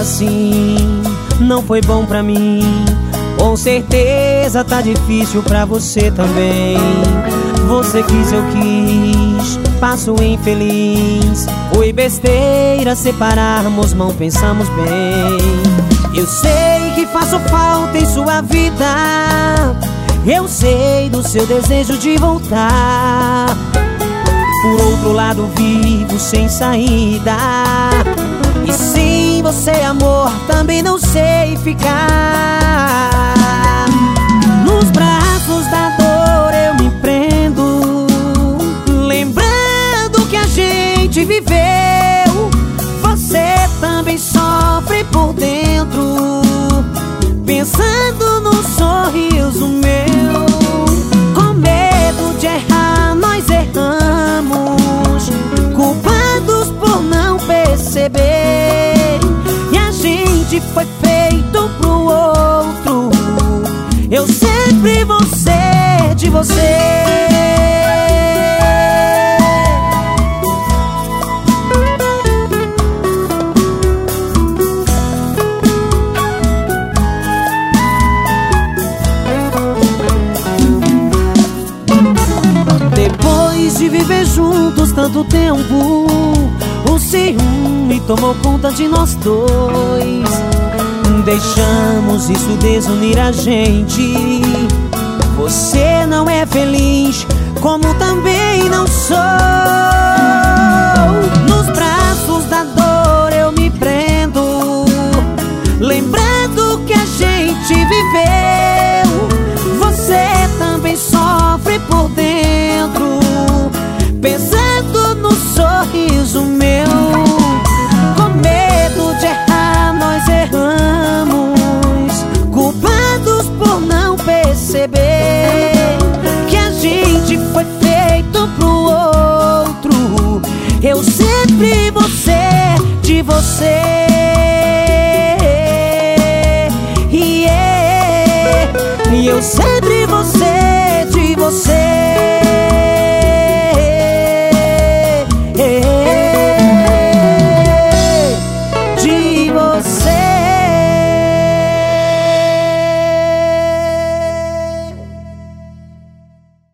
assim não foi bom pra mim. Com certeza tá difícil pra você também. Você quis, eu quis, passo infeliz. Foi besteira separarmos, não pensamos bem. Eu sei que faço falta em sua vida. Eu sei do seu desejo de voltar. Por outro lado, vivo sem saída. Você, amor, também não sei ficar. Nos braços da dor eu me prendo. Lembrando que a gente viveu. Você também sofre por dentro. Pensando no sorriso meu. Sempre vou ser de você. Depois de viver juntos tanto tempo, o ciúme tomou conta de nós dois. Deixamos isso desunir a gente. Você não é feliz, como também não sou. Pro outro. Eu sempre vou ser de você.